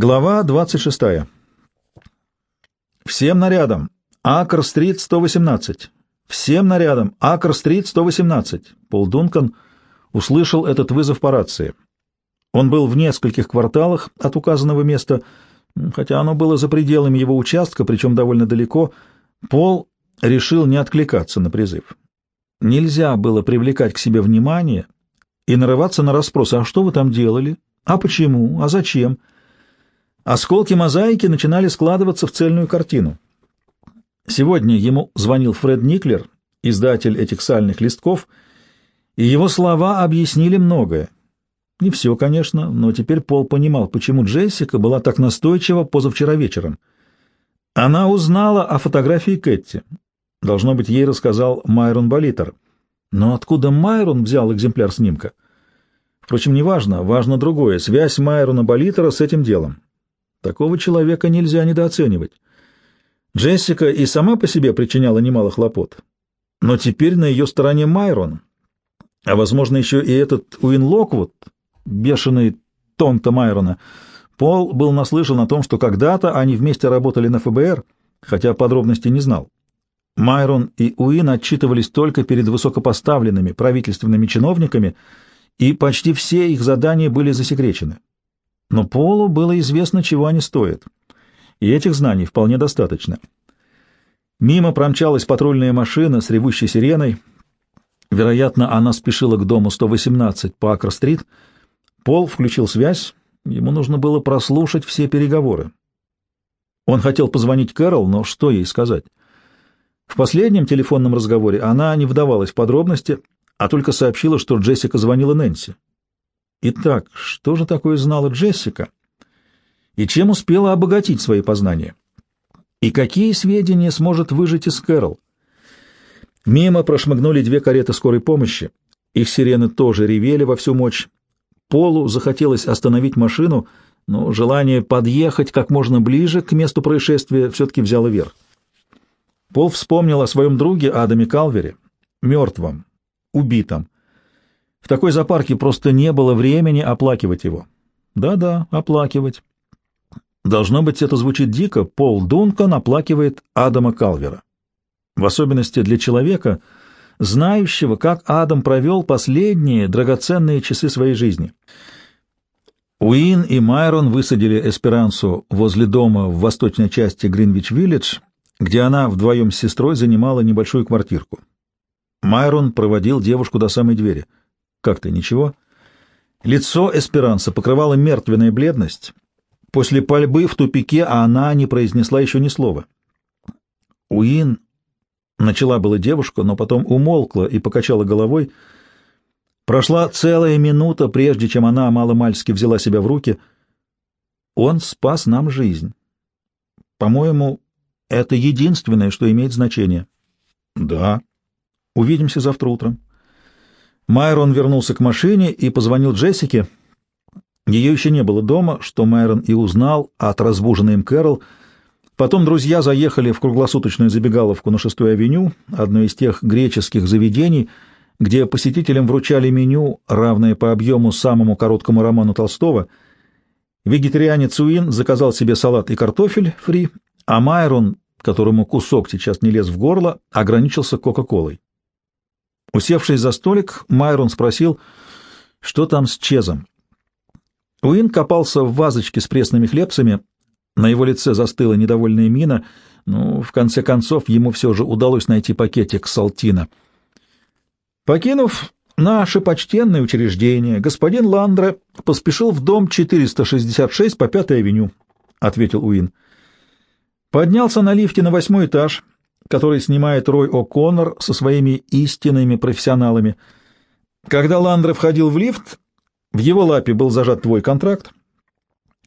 Глава 26. Всем нарядом. Акр-стрит 118. Всем нарядом. Акр-стрит 118. Пол Дункан услышал этот вызов по рации. Он был в нескольких кварталах от указанного места, хотя оно было за пределами его участка, причем довольно далеко. Пол решил не откликаться на призыв. Нельзя было привлекать к себе внимание и нарываться на расспросы «А что вы там делали? А почему? А зачем?» Осколки мозаики начинали складываться в цельную картину. Сегодня ему звонил Фред Никлер, издатель этих сальных листков, и его слова объяснили многое. Не все, конечно, но теперь Пол понимал, почему Джессика была так настойчива позавчера вечером. Она узнала о фотографии Кэти. Должно быть, ей рассказал Майрон Болитер. Но откуда Майрон взял экземпляр снимка? Впрочем, неважно, важно другое — связь Майрона Болитера с этим делом. Такого человека нельзя недооценивать. Джессика и сама по себе причиняла немало хлопот. Но теперь на ее стороне Майрон, а, возможно, еще и этот Уин Локвуд, бешеный Тонта Майрона. Пол был наслышан о том, что когда-то они вместе работали на ФБР, хотя подробностей не знал. Майрон и Уин отчитывались только перед высокопоставленными правительственными чиновниками, и почти все их задания были засекречены. Но Полу было известно, чего они стоят, и этих знаний вполне достаточно. Мимо промчалась патрульная машина с ревущей сиреной. Вероятно, она спешила к дому 118 по Акр-стрит. Пол включил связь, ему нужно было прослушать все переговоры. Он хотел позвонить Кэрол, но что ей сказать? В последнем телефонном разговоре она не вдавалась в подробности, а только сообщила, что Джессика звонила Нэнси. Итак, что же такое знала Джессика? И чем успела обогатить свои познания? И какие сведения сможет выжить из Кэрол? Мимо прошмыгнули две кареты скорой помощи. Их сирены тоже ревели во всю мощь. Полу захотелось остановить машину, но желание подъехать как можно ближе к месту происшествия все-таки взяло верх. Пол вспомнил о своем друге Адаме Калвере, мертвом, убитом. В такой запарке просто не было времени оплакивать его. Да-да, оплакивать. Должно быть, это звучит дико. Пол Дункан оплакивает Адама Калвера. В особенности для человека, знающего, как Адам провел последние драгоценные часы своей жизни. Уин и Майрон высадили Эсперансу возле дома в восточной части Гринвич-Виллидж, где она вдвоем с сестрой занимала небольшую квартирку. Майрон проводил девушку до самой двери — как ты, ничего? Лицо Эсперанса покрывала мертвенная бледность. После пальбы в тупике она не произнесла еще ни слова. Уин начала была девушка, но потом умолкла и покачала головой. Прошла целая минута, прежде чем она маломальски взяла себя в руки. Он спас нам жизнь. По-моему, это единственное, что имеет значение. Да. Увидимся завтра утром. Майрон вернулся к машине и позвонил Джессике. Ее еще не было дома, что Майрон и узнал от разбуженной им Кэрол. Потом друзья заехали в круглосуточную забегаловку на шестой авеню, одно из тех греческих заведений, где посетителям вручали меню, равное по объему самому короткому роману Толстого. Вегетарианец Уин заказал себе салат и картофель фри, а Майрон, которому кусок сейчас не лез в горло, ограничился Кока-Колой. Усевшись за столик, Майрон спросил, что там с Чезом. Уин копался в вазочке с пресными хлебцами. На его лице застыла недовольная мина, но в конце концов ему все же удалось найти пакетик салтина. Покинув наше почтенное учреждение, господин Ландре поспешил в дом 466 по Пятой авеню, — ответил Уин. Поднялся на лифте на восьмой этаж — который снимает Рой О'Коннор со своими истинными профессионалами. Когда Ландре входил в лифт, в его лапе был зажат твой контракт,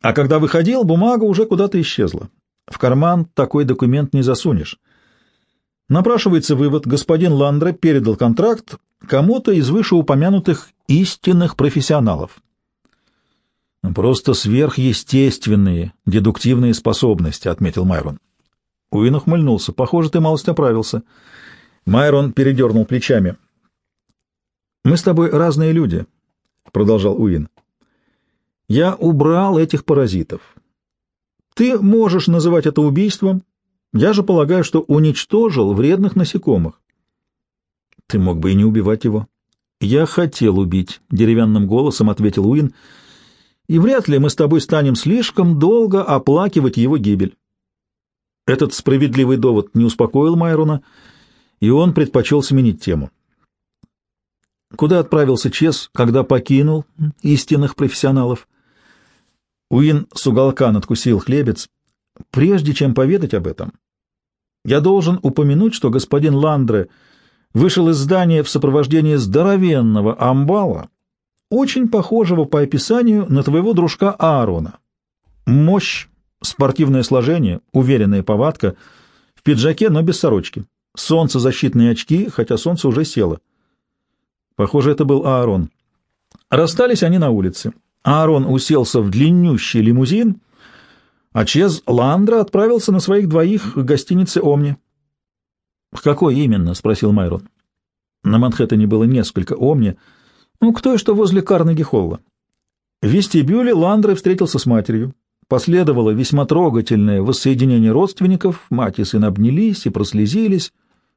а когда выходил, бумага уже куда-то исчезла. В карман такой документ не засунешь. Напрашивается вывод, господин Ландре передал контракт кому-то из вышеупомянутых истинных профессионалов. «Просто сверхъестественные дедуктивные способности», — отметил Майрон. Уин ухмыльнулся. «Похоже, ты малость оправился». Майрон передернул плечами. «Мы с тобой разные люди», — продолжал Уин. «Я убрал этих паразитов. Ты можешь называть это убийством. Я же полагаю, что уничтожил вредных насекомых. Ты мог бы и не убивать его. Я хотел убить, — деревянным голосом ответил Уин, — и вряд ли мы с тобой станем слишком долго оплакивать его гибель. Этот справедливый довод не успокоил Майрона, и он предпочел сменить тему. Куда отправился Чес, когда покинул истинных профессионалов? Уин с уголка надкусил хлебец. Прежде чем поведать об этом, я должен упомянуть, что господин Ландре вышел из здания в сопровождении здоровенного амбала, очень похожего по описанию на твоего дружка Аарона. Мощь, спортивное сложение, уверенная повадка, в пиджаке, но без сорочки. Солнцезащитные очки, хотя солнце уже село. Похоже, это был Аарон. Расстались они на улице. Аарон уселся в длиннющий лимузин, а Чез Ландра отправился на своих двоих к гостинице «Омни». «Какой именно?» — спросил Майрон. На Манхэттене было несколько «Омни», ну, кто и что возле Карнеги-холла. В вестибюле Ландре встретился с матерью. Последовало весьма трогательное воссоединение родственников, мать и сын обнялись и прослезились.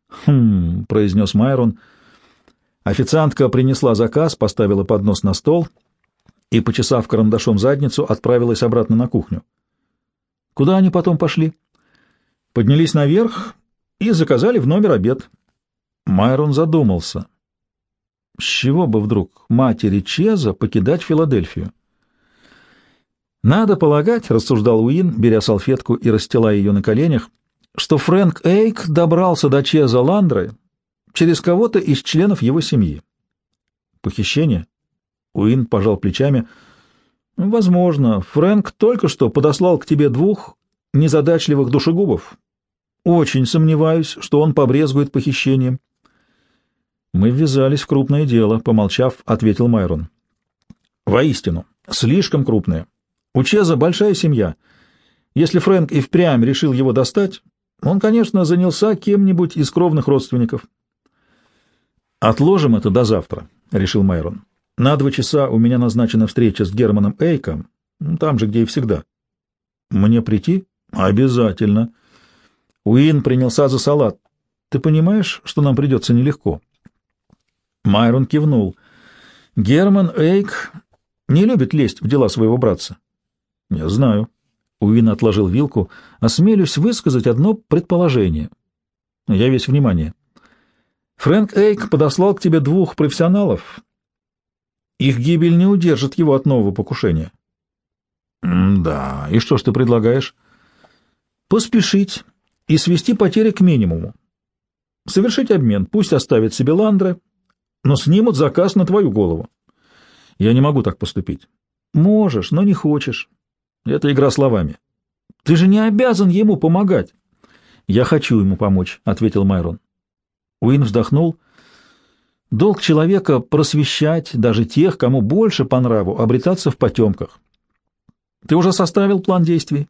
«Хм», — произнес Майрон. Официантка принесла заказ, поставила поднос на стол и, почесав карандашом задницу, отправилась обратно на кухню. Куда они потом пошли? Поднялись наверх и заказали в номер обед. Майрон задумался. С чего бы вдруг матери Чеза покидать Филадельфию? Надо полагать, — рассуждал Уин, беря салфетку и расстилая ее на коленях, — что Фрэнк Эйк добрался до Чеза Ландры через кого-то из членов его семьи. Похищение? Уин пожал плечами. Возможно, Фрэнк только что подослал к тебе двух незадачливых душегубов. Очень сомневаюсь, что он побрезгует похищением. Мы ввязались в крупное дело, помолчав, ответил Майрон. Воистину, слишком крупное. У Чеза большая семья. Если Фрэнк и впрямь решил его достать, он, конечно, занялся кем-нибудь из кровных родственников. «Отложим это до завтра», — решил Майрон. «На два часа у меня назначена встреча с Германом Эйком, там же, где и всегда». «Мне прийти?» «Обязательно». Уин принялся за салат. «Ты понимаешь, что нам придется нелегко?» Майрон кивнул. Герман Эйк не любит лезть в дела своего братца. Я знаю. Уин отложил вилку. Осмелюсь высказать одно предположение. Я весь внимание. Фрэнк Эйк подослал к тебе двух профессионалов. Их гибель не удержит его от нового покушения. да, и что ж ты предлагаешь? Поспешить и свести потери к минимуму. Совершить обмен, пусть оставит себе Ландре, но снимут заказ на твою голову. Я не могу так поступить. Можешь, но не хочешь. Это игра словами. Ты же не обязан ему помогать. Я хочу ему помочь, ответил Майрон. Уин вздохнул. Долг человека просвещать даже тех, кому больше по нраву обретаться в потемках. Ты уже составил план действий?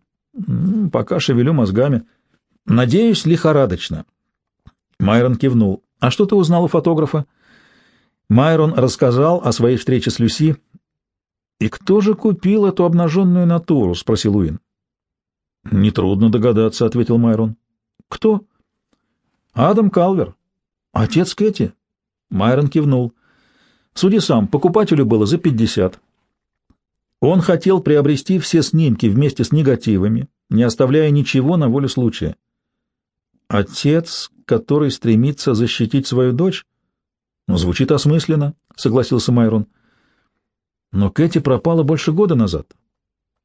Пока шевелю мозгами. Надеюсь, лихорадочно. Майрон кивнул. А что ты узнал у фотографа? Майрон рассказал о своей встрече с Люси. «И кто же купил эту обнаженную натуру?» — спросил Уин. «Нетрудно догадаться», — ответил Майрон. «Кто?» «Адам Калвер. Отец Кэти?» Майрон кивнул. «Суди сам, покупателю было за пятьдесят. Он хотел приобрести все снимки вместе с негативами, не оставляя ничего на волю случая. Отец, который стремится защитить свою дочь? Звучит осмысленно, согласился Майрон. Но Кэти пропала больше года назад.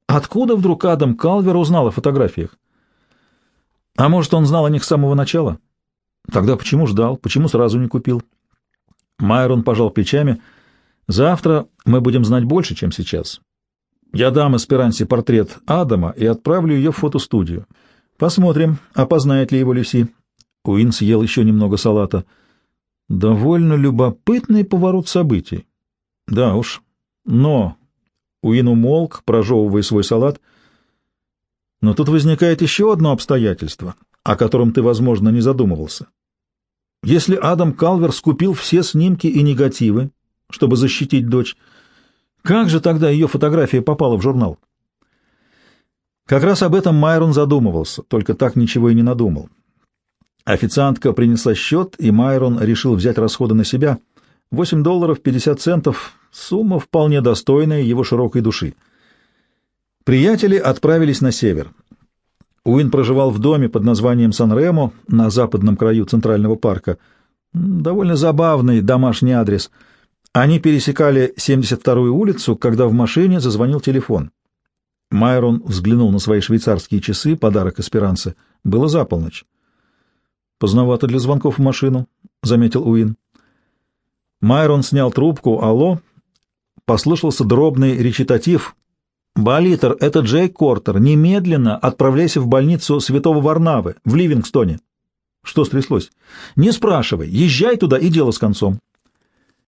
Откуда вдруг Адам Калвер узнал о фотографиях? А может, он знал о них с самого начала? Тогда почему ждал? Почему сразу не купил? Майрон пожал плечами. Завтра мы будем знать больше, чем сейчас. Я дам Эсперансе портрет Адама и отправлю ее в фотостудию. Посмотрим, опознает ли его Люси. Уин съел еще немного салата — Довольно любопытный поворот событий. Да уж. Но... Уин умолк, прожевывая свой салат. Но тут возникает еще одно обстоятельство, о котором ты, возможно, не задумывался. Если Адам Калвер скупил все снимки и негативы, чтобы защитить дочь, как же тогда ее фотография попала в журнал? Как раз об этом Майрон задумывался, только так ничего и не надумал. Официантка принесла счет, и Майрон решил взять расходы на себя. 8 долларов 50 центов — сумма вполне достойная его широкой души. Приятели отправились на север. Уин проживал в доме под названием Сан-Ремо на западном краю Центрального парка. Довольно забавный домашний адрес. Они пересекали 72-ю улицу, когда в машине зазвонил телефон. Майрон взглянул на свои швейцарские часы, подарок Эсперанце. Было за полночь. «Поздновато для звонков в машину», — заметил Уин. Майрон снял трубку. «Алло?» Послышался дробный речитатив. «Болитер, это Джейк Кортер. Немедленно отправляйся в больницу Святого Варнавы в Ливингстоне». «Что стряслось?» «Не спрашивай. Езжай туда, и дело с концом».